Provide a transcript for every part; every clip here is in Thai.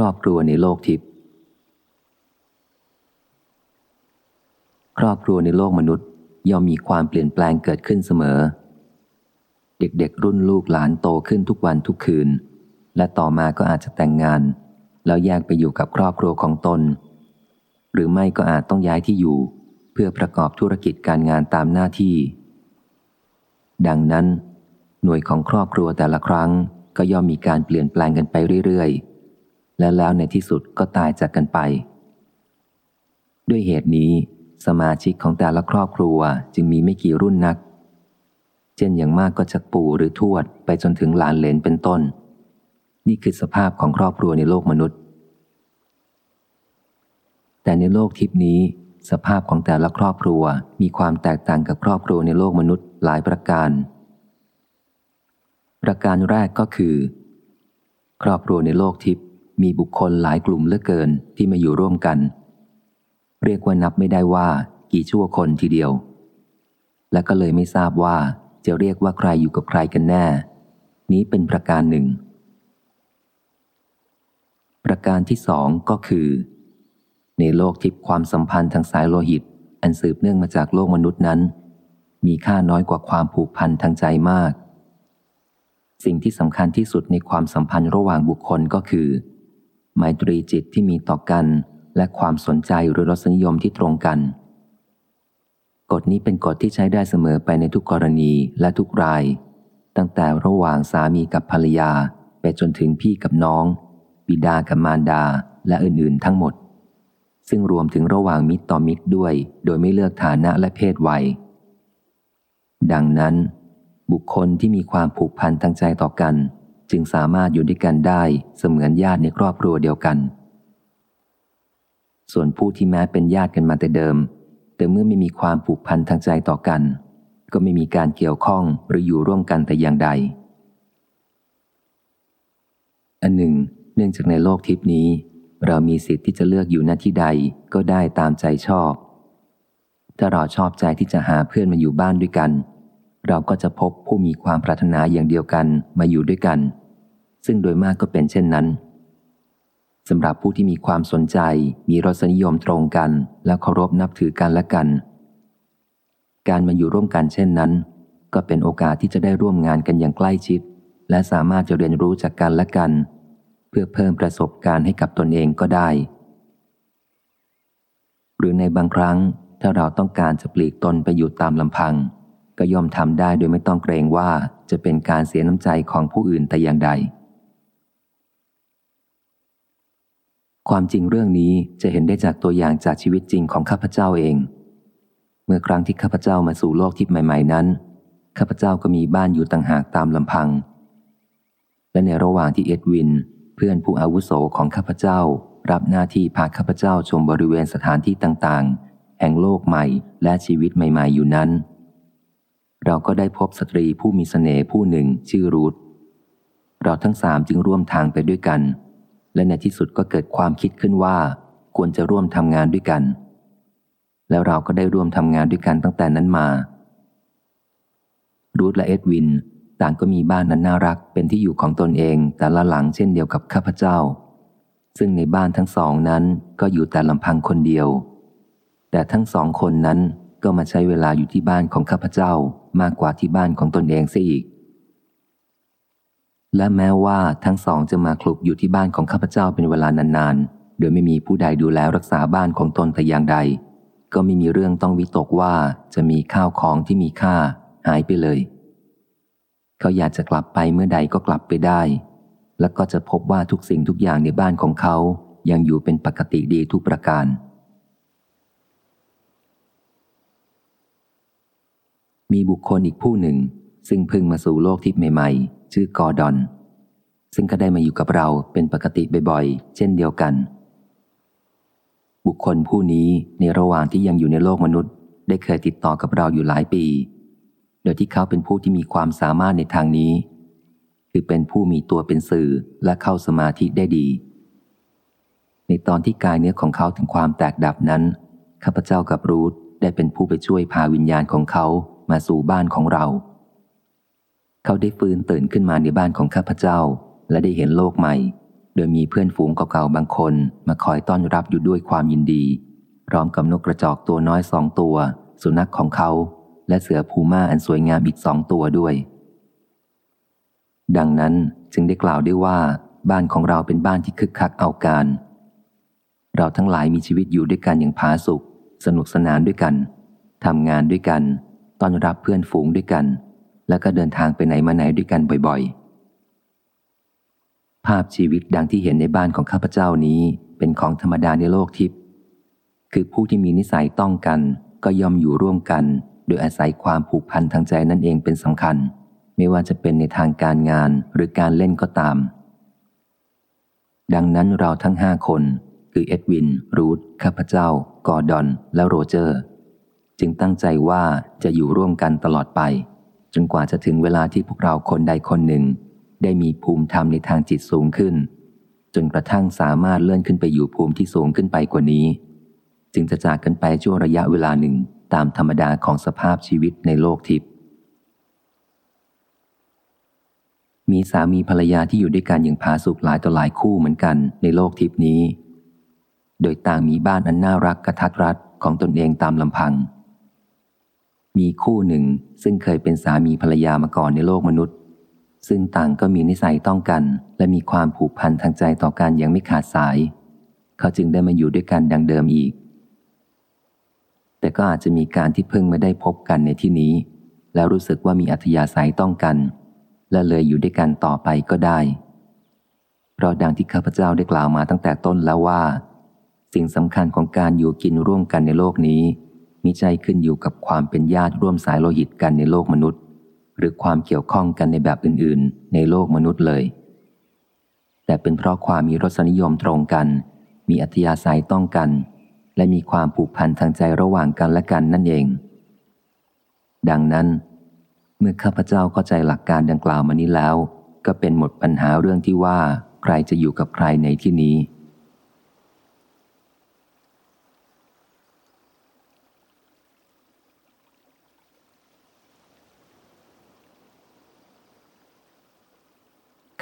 รอบครัวในโลกทิพย์ครอบครัวในโลกมนุษย์ ย่อมมีความเปลี่ยนแปลงเกิดขึ้นเสมอ เด็กๆ รุ่นลูกหลานโตขึ้นทุกวันทุกคืน และต่อมาก็อาจจะแต่งงาน แล้วแยกไปอยู่กับครอบครัวของตน หรือไม่ก็อาจต้องย้ายที่อยู่ เพื่อประกอบธุรกิจการงานตามหน้าที่ ดังนั้น หน่วยของครอบครัวแต่ละครั้งก็ย่อมมีการเปลี่ยนแปลงกันไปเรื่อยๆ และแล้วในที่สุดก็ตายจากกันไป ด้วยเหตุนี้ สมาชิกของแต่ละครอบครัวจึงมีไม่กี่รุ่นนัก เช่นอย่างมากก็จากปู่หรือทวดไปจนถึงหลานเหลนเป็นต้น นี่คือสภาพของครอบครัวในโลกมนุษย์ แต่ในโลกทิพนี้ สภาพของแต่ละครอบครัวมีความแตกต่างกับครอบครัวในโลกมนุษย์หลายประการ ประการแรกก็คือ ครอบครัวในโลกทิพ มีบุคคลหลายกลุ่มเหลือเกินที่มาอยู่ร่วมกัน เรียกว่านับไม่ได้ว่ากี่ชั่วคนทีเดียว และก็เลยไม่ทราบว่าจะเรียกว่าใครอยู่กับใครกันแน่ นี้เป็นประการหนึ่ง ประการที่สองก็คือ ในโลกทิพย์ความสัมพันธ์ทางสายโลหิต อันสืบเนื่องมาจากโลกมนุษย์นั้น มีค่าน้อยกว่าความผูกพันทางใจมาก สิ่งที่สำคัญที่สุดในความสัมพันธ์ระหว่างบุคคลก็คือ ไมตรีจิตที่มีต่อกัน และความสนใจหรือรสนิยมที่ตรงกัน กฎนี้เป็นกฎที่ใช้ได้เสมอไปในทุกกรณีและทุกราย ตั้งแต่ระหว่างสามีกับภรรยา ไปจนถึงพี่กับน้อง บิดากับมารดาและอื่นๆทั้งหมด ซึ่งรวมถึงระหว่างมิตรต่อมิตรด้วย โดยไม่เลือกฐานะและเพศวัย ดังนั้น บุคคลที่มีความผูกพันทางใจต่อกัน จึงสามารถอยู่ด้วยกันได้เสมือนญาติในครอบครัวเดียวกัน ส่วนผู้ที่แม้เป็นญาติกันมาแต่เดิม แต่เมื่อไม่มีความผูกพันทางใจต่อกัน ก็ไม่มีการเกี่ยวข้องหรืออยู่ร่วมกันแต่อย่างใด อันหนึ่ง เนื่องจากในโลกทิพนี้ เรามีสิทธิ์ที่จะเลือกอยู่หน้าที่ใดก็ได้ตามใจชอบ ถ้าเราชอบใจที่จะหาเพื่อนมาอยู่บ้านด้วยกันเราก็จะพบผู้มีความปรารถนาอย่างเดียวกันมาอยู่ด้วยกัน ซึ่งโดยมากก็เป็นเช่นนั้นสำหรับผู้ที่มีความสนใจมีรสนิยมตรงกัน และเคารพนับถือกันและกัน การมาอยู่ร่วมกันเช่นนั้น ก็เป็นโอกาสที่จะได้ร่วมงานกันอย่างใกล้ชิด และสามารถจะเรียนรู้จากกันและกัน เพื่อเพิ่มประสบการณ์ให้กับตนเองก็ได้ หรือในบางครั้งถ้าเราต้องการจะปลีกตนไปอยู่ตามลำพัง ก็ย่อมทำได้โดยไม่ต้องเกรงว่าจะเป็นการเสียน้ำใจของผู้อื่นแต่อย่างใด ความจริงเรื่องนี้จะเห็นได้จากตัวอย่างจากชีวิตจริงของข้าพเจ้าเอง เมื่อครั้งที่ข้าพเจ้ามาสู่โลกทิพย์ใหม่ ๆ นั้น ข้าพเจ้าก็มีบ้านอยู่ต่างหากตามลำพัง และในระหว่างที่เอ็ดวิน เพื่อนผู้อาวุโสของข้าพเจ้า รับหน้าที่พาข้าพเจ้าชมบริเวณสถานที่ต่างๆ แห่งโลกใหม่และชีวิตใหม่ ๆ อยู่นั้น เราก็ได้พบสตรีผู้มีสเสน่ห์ผู้หนึ่งชื่อรูทเราทั้งสามจึงร่วมทางไปด้วยกัน และในที่สุดก็เกิดความคิดขึ้นว่า ควรจะร่วมทำงานด้วยกัน แล้วเราก็ได้ร่วมทำงานด้วยกันตั้งแต่นั้นมา รูทและเอ็ดวิน ต่างก็มีบ้านนั้นน่ารักเป็นที่อยู่ของตนเองแต่ละหลังเช่นเดียวกับข้าพเจ้า ซึ่งในบ้านทั้งสองนั้นก็อยู่แต่ลำพังคนเดียว แต่ทั้งสองคนนั้นก็มาใช้เวลาอยู่ที่บ้านของข้าพเจ้ามากกว่าที่บ้านของตนเองซะอีก และแม้ว่าทั้งสองจะมาคลุกอยู่ที่บ้านของข้าพเจ้าเป็นเวลานานๆ โดยไม่มีผู้ใดดูแลรักษาบ้านของตนแต่อย่างใด ก็ไม่มีเรื่องต้องวิตกว่าจะมีข้าวของที่มีค่าหายไปเลย เขาอยากจะกลับไปเมื่อใดก็กลับไปได้ แล้วก็จะพบว่าทุกสิ่งทุกอย่างในบ้านของเขายังอยู่เป็นปกติดีทุกประการ มีบุคคลอีกผู้หนึ่ง ซึ่งเพิ่งมาสู่โลกทิพย์ใหม่ๆ ชื่อกอร์ดอน ซึ่งก็ได้มาอยู่กับเราเป็นปกติบ่อยๆ เช่นเดียวกัน บุคคลผู้นี้ในระหว่างที่ยังอยู่ในโลกมนุษย์ ได้เคยติดต่อกับเราอยู่หลายปี โดยที่เขาเป็นผู้ที่มีความสามารถในทางนี้ คือเป็นผู้มีตัวเป็นสื่อและเข้าสมาธิได้ดี ในตอนที่กายเนื้อของเขาถึงความแตกดับนั้นข้าพเจ้ากับรูธได้เป็นผู้ไปช่วยพาวิญญาณของเขามาสู่บ้านของเรา เขาได้ฟื้นตื่นขึ้นมาในบ้านของข้าพเจ้า และได้เห็นโลกใหม่ โดยมีเพื่อนฝูงเก่าๆบางคนมาคอยต้อนรับอยู่ด้วยความยินดี พร้อมกับนกกระจอกตัวน้อยสองตัว สุนัขของเขา และเสือภูม่าอันสวยงามอีกสองตัวด้วย ดังนั้นจึงได้กล่าวได้ว่า บ้านของเราเป็นบ้านที่คึกคักเอาการ เราทั้งหลายมีชีวิตอยู่ด้วยกันอย่างผาสุกสนุกสนานด้วยกันทำงานด้วยกันต้อนรับเพื่อนฝูงด้วยกัน แล้วก็เดินทางไปไหนมาไหนด้วยกันบ่อยๆ ภาพชีวิตดังที่เห็นในบ้านของข้าพเจ้านี้เป็นของธรรมดาในโลกทิพย์คือผู้ที่มีนิสัยต้องกัน ก็ย่อมอยู่ร่วมกัน โดยอาศัยความผูกพันทางใจนั่นเองเป็นสำคัญ ไม่ว่าจะเป็นในทางการงานหรือการเล่นก็ตาม ดังนั้นเราทั้งห้าคน คือเอ็ดวิน รูธข้าพเจ้า กอร์ดอน และโรเจอร์ จึงตั้งใจว่าจะอยู่ร่วมกันตลอดไป จนกว่าจะถึงเวลาที่พวกเราคนใดคนหนึ่ง ได้มีภูมิธรรมในทางจิตสูงขึ้น จนกระทั่งสามารถเลื่อนขึ้นไปอยู่ภูมิที่สูงขึ้นไปกว่านี้ จึงจะจากกันไปช่วงระยะเวลาหนึ่งตามธรรมดาของสภาพชีวิตในโลกทิพย์มีสามีภรรยาที่อยู่ด้วยกันอย่างผาสุกหลายต่อหลายคู่เหมือนกันในโลกทิพย์นี้ โดยต่างมีบ้านอันน่ารักกระทัดรัดของตนเองตามลำพัง มีคู่หนึ่งซึ่งเคยเป็นสามีภรรยามาก่อนในโลกมนุษย์ ซึ่งต่างก็มีนิสัยต้องกัน และมีความผูกพันทางใจต่อกันอย่างไม่ขาดสาย เขาจึงได้มาอยู่ด้วยกันดังเดิมอีก แต่ก็อาจจะมีการที่เพิ่งมาได้พบกันในที่นี้ แล้วรู้สึกว่ามีอัธยาศัยต้องกัน และเลยอยู่ด้วยกันต่อไปก็ได้ เพราะดังที่ข้าพเจ้าได้กล่าวมาตั้งแต่ต้นแล้วว่า สิ่งสำคัญของการอยู่กินร่วมกันในโลกนี้ มิใช่ขึ้นอยู่กับความเป็นญาติร่วมสายโลหิตกันในโลกมนุษย์ หรือความเกี่ยวข้องกันในแบบอื่น ๆ ในโลกมนุษย์เลย แต่เป็นเพราะความมีรสนิยมตรงกัน มีอัธยาศัยต้องกัน และมีความผูกพันทางใจระหว่างกันและกันนั่นเอง ดังนั้น เมื่อข้าพเจ้าเข้าใจหลักการดังกล่าวมานี้แล้ว ก็เป็นหมดปัญหาเรื่องที่ว่าใครจะอยู่กับใครในที่นี้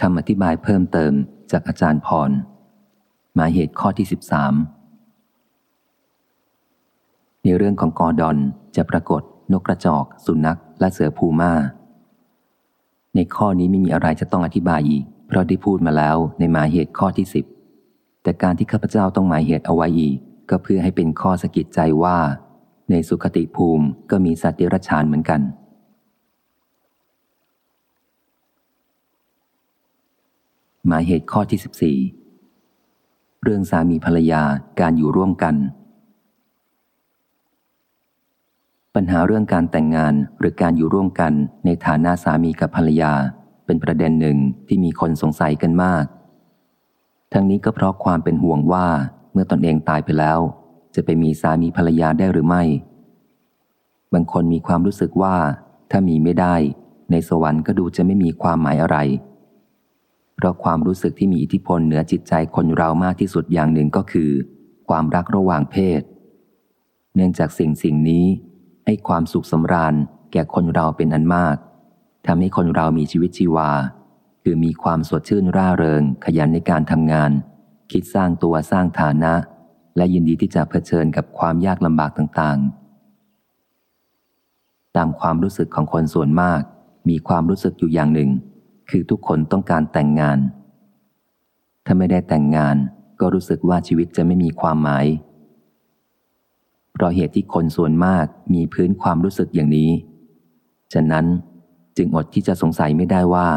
คำอธิบายเพิ่มเติมจากอาจารย์พร หมายเหตุข้อที่ 13 ในเรื่องของกอดอนจะปรากฏนกกระจอก สุนัข และเสือภูมาในข้อนี้ไม่มีอะไรจะต้องอธิบายอีก เพราะได้พูดมาแล้วในหมายเหตุข้อที่สิบแต่การที่ข้าพเจ้าต้องหมายเหตุเอาไว้อีก ก็เพื่อให้เป็นข้อสกิดใจว่า ในสุขติภูมิก็มีสัตว์เดรัจฉานเหมือนกัน หมายเหตุข้อที่ 14 เรื่องสามีภรรยาการอยู่ร่วมกัน ปัญหาเรื่องการแต่งงานหรือการอยู่ร่วมกันในฐานะสามีกับภรรยา เป็นประเด็นหนึ่งที่มีคนสงสัยกันมาก ทั้งนี้ก็เพราะความเป็นห่วงว่าเมื่อตอนเองตายไปแล้ว จะไปมีสามีภรรยาได้หรือไม่ บางคนมีความรู้สึกว่า ถ้ามีไม่ได้ ในสวรรค์ก็ดูจะไม่มีความหมายอะไร เพราะความรู้สึกที่มีอิทธิพลเหนือจิตใจคนเรามากที่สุดอย่างหนึ่งก็คือ ความรักระหว่างเพศ เนื่องจากสิ่งสิ่งนี้ ให้ความสุขสำราญแก่คนเราเป็นอันมากทำให้คนเรามีชีวิตชีวา คือมีความสดชื่นร่าเริง ขยันในการทำงาน คิดสร้างตัวสร้างฐานะ และยินดีที่จะเผชิญกับความยากลำบากต่างๆ ตามความรู้สึกของคนส่วนมาก มีความรู้สึกอยู่อย่างหนึ่ง คือทุกคนต้องการแต่งงาน ถ้าไม่ได้แต่งงานก็รู้สึกว่าชีวิตจะไม่มีความหมาย เพราะเหตุที่คนส่วนมากมีพื้นความรู้สึกอย่างนี้ ฉะนั้นจึงอดที่จะสงสัยไม่ได้ว่า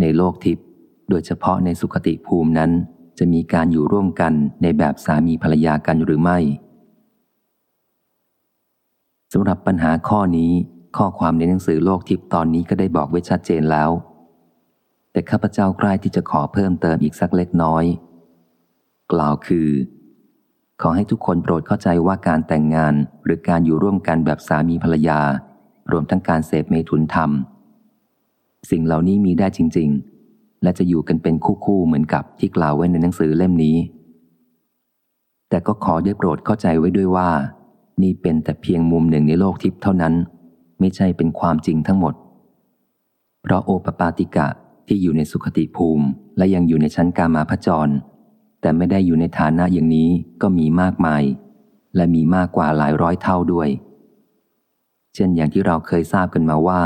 ในโลกทิพย์โดยเฉพาะในสุขติภูมินั้น จะมีการอยู่ร่วมกันในแบบสามีภรรยากันหรือไม่สำหรับปัญหาข้อนี้ข้อความในหนังสือโลกทิพย์ตอนนี้ก็ได้บอกไว้ชัดเจนแล้ว แต่ข้าพเจ้าใกล้ที่จะขอเพิ่มเติมอีกสักเล็กน้อย กล่าวคือ ขอให้ทุกคนโปรดเข้าใจว่าการแต่งงานหรือการอยู่ร่วมกันแบบสามีภรรยา รวมทั้งการเสพเมถุนธรรม สิ่งเหล่านี้มีได้จริง ๆ และจะอยู่กันเป็นคู่ๆเหมือนกับที่กล่าวไว้ในหนังสือเล่มนี้ แต่ก็ขอได้โปรดเข้าใจไว้ด้วยว่า นี่เป็นแต่เพียงมุมหนึ่งในโลกทิพย์เท่านั้น ไม่ใช่เป็นความจริงทั้งหมด เพราะโอปปาติกะ ที่อยู่ในสุขติภูมิ และยังอยู่ในชั้นกามาพจร แต่ไม่ได้อยู่ในฐานะอย่างนี้ก็มีมากมาย และมีมากกว่าหลายร้อยเท่าด้วย เช่นอย่างที่เราเคยทราบกันมาว่า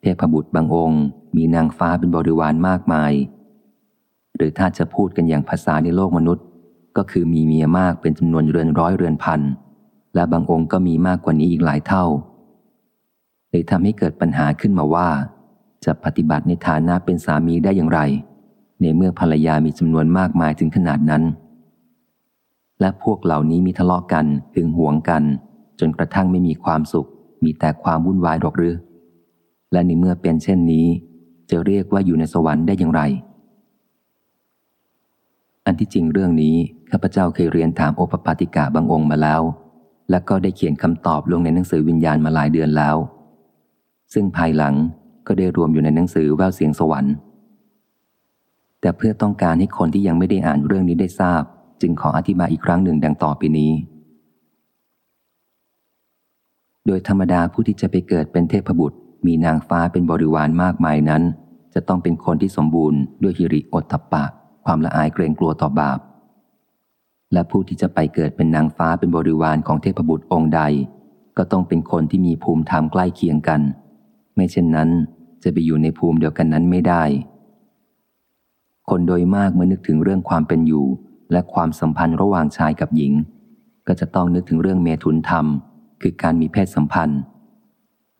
เทพบุตรบางองค์ มีนางฟ้าเป็นบริวารมากมาย หรือถ้าจะพูดกันอย่างภาษาในโลกมนุษย์ ก็คือมีเมียมากเป็นจำนวนเรือนร้อยเรือนพันและบางองค์ก็มีมากกว่านี้อีกหลายเท่าเลยทำให้เกิดปัญหาขึ้นมาว่า จะปฏิบัติในฐานะเป็นสามีได้อย่างไร ในเมื่อภรรยามีจำนวนมากมายถึงขนาดนั้น และพวกเหล่านี้มีทะเลาะกันหึงหวงกัน จนกระทั่งไม่มีความสุข มีแต่ความวุ่นวายหรอกหรือ และในเมื่อเป็นเช่นนี้ จะเรียกว่าอยู่ในสวรรค์ได้อย่างไร อันที่จริงเรื่องนี้ข้าพเจ้าเคยเรียนถามโอปปาติกาบางองค์มาแล้ว และก็ได้เขียนคำตอบลงในหนังสือวิญญาณมาหลายเดือนแล้ว ซึ่งภายหลัง ก็ได้รวมอยู่ในหนังสือแววเสียงสวรรค์ แต่เพื่อต้องการให้คนที่ยังไม่ได้อ่านเรื่องนี้ได้ทราบ จึงขออธิบายอีกครั้งหนึ่งดังต่อไปนี้ โดยธรรมดาผู้ที่จะไปเกิดเป็นเทพบุตร มีนางฟ้าเป็นบริวารมากมายนั้น จะต้องเป็นคนที่สมบูรณ์ด้วยฮิริโอตตปะ ความละอายเกรงกลัวต่อบาป และผู้ที่จะไปเกิดเป็นนางฟ้าเป็นบริวารของเทพบุตรองค์ใด ก็ต้องเป็นคนที่มีภูมิธรรมใกล้เคียงกัน ไม่เช่นนั้น จะไปอยู่ในภูมิเดียวกันนั้นไม่ได้ คนโดยมากเมื่อนึกถึงเรื่องความเป็นอยู่ และความสัมพันธ์ระหว่างชายกับหญิง ก็จะต้องนึกถึงเรื่องเมถุนธรรม คือการมีเพศสัมพันธ์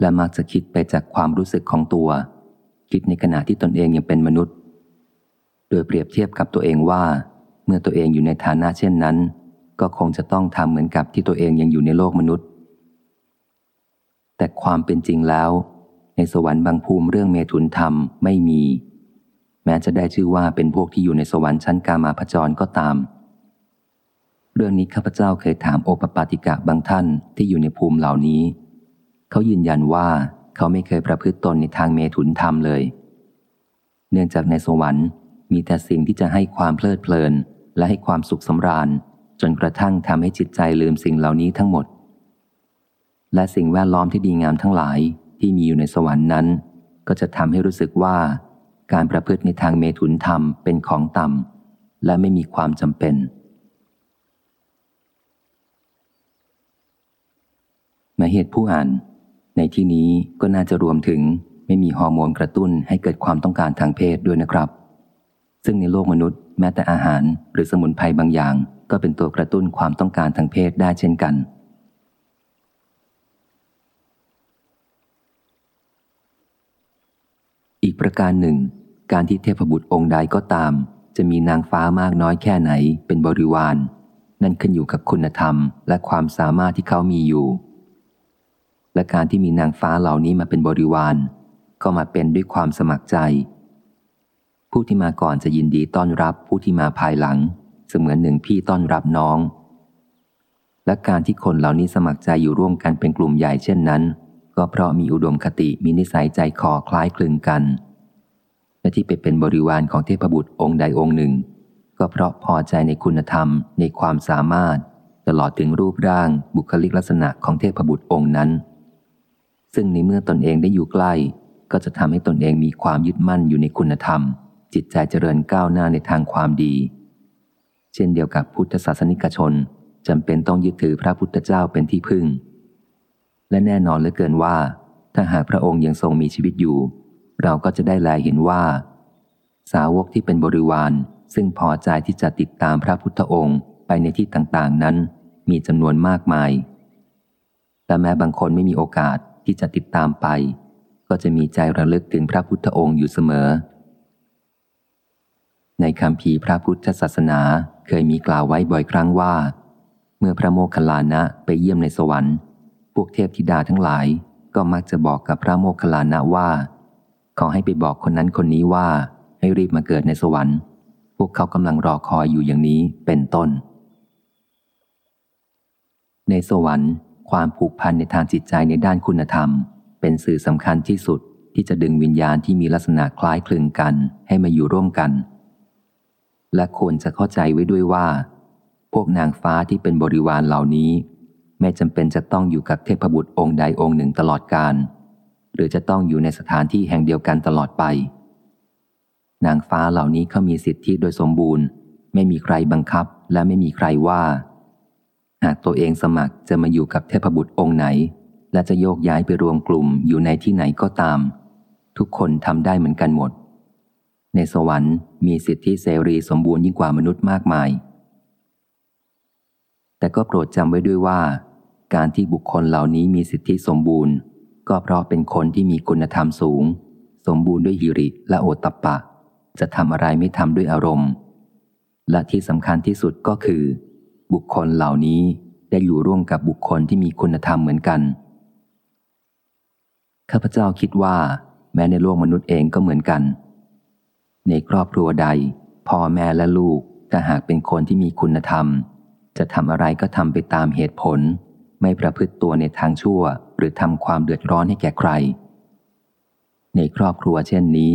และมักจะคิดไปจากความรู้สึกของตัว คิดในขณะที่ตนเองยังเป็นมนุษย์ โดยเปรียบเทียบกับตัวเองว่า เมื่อตัวเองอยู่ในฐานะเช่นนั้น ก็คงจะต้องทำเหมือนกับที่ตัวเองยังอยู่ในโลกมนุษย์แต่ความเป็นจริงแล้ว ในสวรรค์บางภูมิเรื่องเมถุนธรรมไม่มี แม้จะได้ชื่อว่าเป็นพวกที่อยู่ในสวรรค์ชั้นกามาพจรก็ตาม เรื่องนี้ข้าพเจ้าเคยถามโอปปาติกะบางท่านที่อยู่ในภูมิเหล่านี้ เขายืนยันว่าเขาไม่เคยประพฤติตนในทางเมถุนธรรมเลย เนื่องจากในสวรรค์มีแต่สิ่งที่จะให้ความเพลิดเพลิน และให้ความสุขสำราญ จนกระทั่งทำให้จิตใจลืมสิ่งเหล่านี้ทั้งหมด และสิ่งแวดล้อมที่ดีงามทั้งหลาย ที่มีอยู่ในสวรรค์นั้น ก็จะทำให้รู้สึกว่า การประพฤติในทางเมถุนธรรมเป็นของต่ำและไม่มีความจำเป็น มาเหตุผู้อ่าน ในที่นี้ก็น่าจะรวมถึงไม่มีฮอร์โมนกระตุ้นให้เกิดความต้องการทางเพศด้วยนะครับ ซึ่งในโลกมนุษย์แม้แต่อาหารหรือสมุนไพรบางอย่าง ก็เป็นตัวกระตุ้นความต้องการทางเพศได้เช่นกัน อีกประการหนึ่ง การที่เทพบุตรองค์ใดก็ตาม จะมีนางฟ้ามากน้อยแค่ไหนเป็นบริวาร นั่นขึ้นอยู่กับคุณธรรม และความสามารถที่เขามีอยู่ และการที่มีนางฟ้าเหล่านี้มาเป็นบริวาร ก็มาเป็นด้วยความสมัครใจ ผู้ที่มาก่อนจะยินดีต้อนรับผู้ที่มาภายหลัง เสมือนหนึ่งพี่ต้อนรับน้อง และการที่คนเหล่านี้สมัครใจอยู่ร่วมกันเป็นกลุ่มใหญ่เช่นนั้น ก็เพราะมีอุดมคติมีนิสัยใจคอคล้ายคลึงกัน และที่ไปเป็นบริวารของเทพบุตรองค์ใดองค์หนึ่ง ก็เพราะพอใจในคุณธรรมในความสามารถ ตลอดถึงรูปร่างบุคลิกลักษณะของเทพบุตรองค์นั้น ซึ่งในเมื่อตนเองได้อยู่ใกล้ ก็จะทำให้ตนเองมีความยึดมั่นอยู่ในคุณธรรม จิตใจเจริญก้าวหน้าในทางความดี เช่นเดียวกับพุทธศาสนิกชนจำเป็นต้องยึดถือพระพุทธเจ้าเป็นที่พึ่ง และแน่นอนเหลือเกินว่า ถ้าหากพระองค์ยังทรงมีชีวิตอยู่ เราก็จะได้แลเห็นว่า สาวกที่เป็นบริวาร ซึ่งพอใจที่จะติดตามพระพุทธองค์ไปในที่ต่างๆนั้น มีจำนวนมากมายแต่แม้บางคนไม่มีโอกาสที่จะติดตามไป ก็จะมีใจระลึกถึงพระพุทธองค์อยู่เสมอ ในคำพีพระพุทธศาสนาเคยมีกล่าวไว้บ่อยครั้งว่า เมื่อพระโมคคัลลานะไปเยี่ยมในสวรรค์ พวกเทพธิดาทั้งหลาย ก็มักจะบอกกับพระโมคคัลลานะว่า ขอให้ไปบอกคนนั้นคนนี้ว่า ให้รีบมาเกิดในสวรรค์ พวกเขากำลังรอคอยอยู่อย่างนี้เป็นต้น ในสวรรค์ ความผูกพันในทางจิตใจในด้านคุณธรรม เป็นสื่อสำคัญที่สุดที่จะดึงวิญญาณที่มีลักษณะคล้ายคลึงกันให้มาอยู่ร่วมกัน และควรจะเข้าใจไว้ด้วยว่า พวกนางฟ้าที่เป็นบริวารเหล่านี้ ไม่จำเป็นจะต้องอยู่กับเทพบุตรองค์ใดองค์หนึ่งตลอดกาลหรือจะต้องอยู่ในสถานที่แห่งเดียวกันตลอดไป นางฟ้าเหล่านี้เขามีสิทธิโดยสมบูรณ์ ไม่มีใครบังคับและไม่มีใครว่า หากตัวเองสมัครจะมาอยู่กับเทพบุตรองค์ไหน และจะโยกย้ายไปรวมกลุ่มอยู่ในที่ไหนก็ตาม ทุกคนทำได้เหมือนกันหมด ในสวรรค์มีสิทธิเสรีสมบูรณ์ยิ่งกว่ามนุษย์มากมาย แต่ก็โปรดจำไว้ด้วยว่า การที่บุคคลเหล่านี้มีสิทธิสมบูรณ์ ก็เพราะเป็นคนที่มีคุณธรรมสูง สมบูรณ์ด้วยหิริและโอตตปปะ จะทำอะไรไม่ทำด้วยอารมณ์ และที่สำคัญที่สุดก็คือ บุคคลเหล่านี้ได้อยู่ร่วมกับบุคคลที่มีคุณธรรมเหมือนกันข้าพเจ้าคิดว่า แม้ในโลกมนุษย์เองก็เหมือนกัน ในครอบครัวใดพ่อแม่และลูกถ้าหากเป็นคนที่มีคุณธรรม จะทำอะไรก็ทำไปตามเหตุผล ไม่ประพฤติตัวในทางชั่ว หรือทำความเดือดร้อนให้แก่ใคร ในครอบครัวเช่นนี้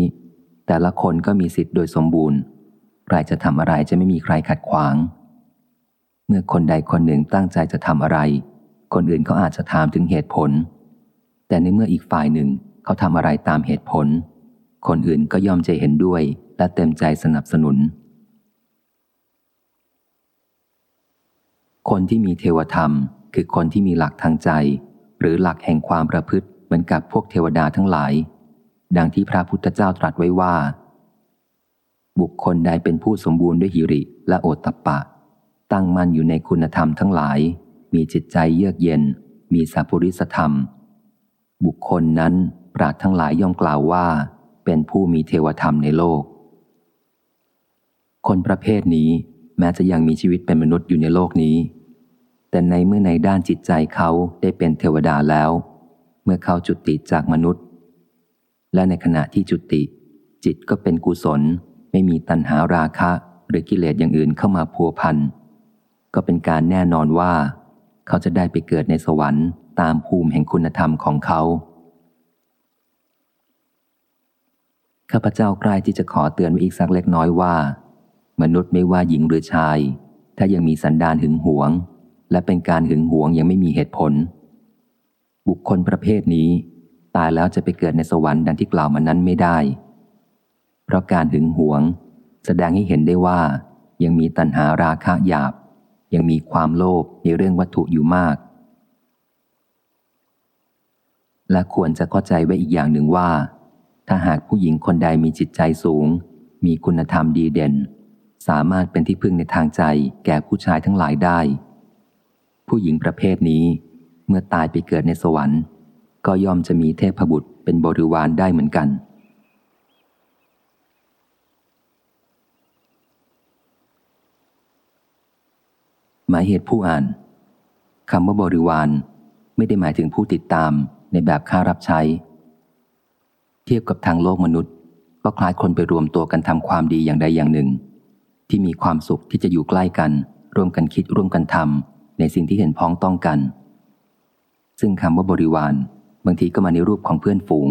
แต่ละคนก็มีสิทธิ์โดยสมบูรณ์ ใครจะทำอะไรจะไม่มีใครขัดขวาง เมื่อคนใดคนหนึ่งตั้งใจจะทำอะไร คนอื่นเขาอาจจะถามถึงเหตุผล แต่ในเมื่ออีกฝ่ายหนึ่งเขาทำอะไรตามเหตุผล คนอื่นก็ยอมใจเห็นด้วยและเต็มใจสนับสนุน คนที่มีเทวธรรม คือคนที่มีหลักทางใจ หรือหลักแห่งความประพฤติเหมือนกับพวกเทวดาทั้งหลาย ดังที่พระพุทธเจ้าตรัสไว้ว่า บุคคลใดเป็นผู้สมบูรณ์ด้วยหิริและโอตตปปะ ตั้งมั่นอยู่ในคุณธรรมทั้งหลาย มีจิตใจเยือกเย็น มีสัพพุริสธรรม บุคคลนั้นปราดทั้งหลายย่อมกล่าวว่า เป็นผู้มีเทวธรรมในโลก คนประเภทนี้แม้จะยังมีชีวิตเป็นมนุษย์อยู่ในโลกนี้ แต่ในเมื่อในด้านจิตใจเขาได้เป็นเทวดาแล้ว เมื่อเขาจุติจากมนุษย์ และในขณะที่จุติ จิตก็เป็นกุศล ไม่มีตัณหาราคะ หรือกิเลสอย่างอื่นเข้ามาพัวพันก็เป็นการแน่นอนว่า เขาจะได้ไปเกิดในสวรรค์ตามภูมิแห่งคุณธรรมของเขาข้าพเจ้าใกล้ที่จะขอเตือนไว้อีกสักเล็กน้อยว่า มนุษย์ไม่ว่าหญิงหรือชาย ถ้ายังมีสันดานหึงหวง และเป็นการหึงหวงยังไม่มีเหตุผล บุคคลประเภทนี้ ตายแล้วจะไปเกิดในสวรรค์ดังที่กล่าวมานั้นไม่ได้ เพราะการหึงหวง แสดงให้เห็นได้ว่า ยังมีตัณหาราคะหยาบ ยังมีความโลภในเรื่องวัตถุอยู่มาก และควรจะเข้าใจไว้อีกอย่างหนึ่งว่า ถ้าหากผู้หญิงคนใดมีจิตใจสูง มีคุณธรรมดีเด่น สามารถเป็นที่พึ่งในทางใจแก่ผู้ชายทั้งหลายได้ ผู้หญิงประเภทนี้เมื่อตายไปเกิดในสวรรค์ ก็ย่อมจะมีเทพบุตรเป็นบริวารได้เหมือนกัน หมายเหตุผู้อ่านคำว่าบริวารไม่ได้หมายถึงผู้ติดตามในแบบค่ารับใช้ เทียบกับทางโลกมนุษย์ ก็คล้ายคนไปรวมตัวกันทำความดีอย่างใดอย่างหนึ่ง ที่มีความสุขที่จะอยู่ใกล้กัน ร่วมกันคิดร่วมกันทำ ในสิ่งที่เห็นพ้องต้องกัน ซึ่งคำว่าบริวาร บางทีก็มาในรูปของเพื่อนฝูง